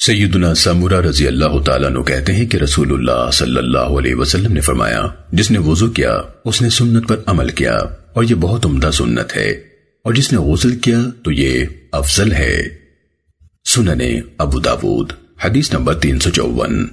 سیدنا سمورہ رضی اللہ تعالیٰ عنہ کہتے ہیں کہ رسول اللہ صلی اللہ علیہ وسلم نے فرمایا، جس نے وضو کیا، اس نے سنت پر عمل کیا، اور یہ بہت عمدہ سنت ہے، اور جس نے غسل کیا تو یہ افضل ہے۔ سننے ابو داود، حدیث نمبر تین سو چوون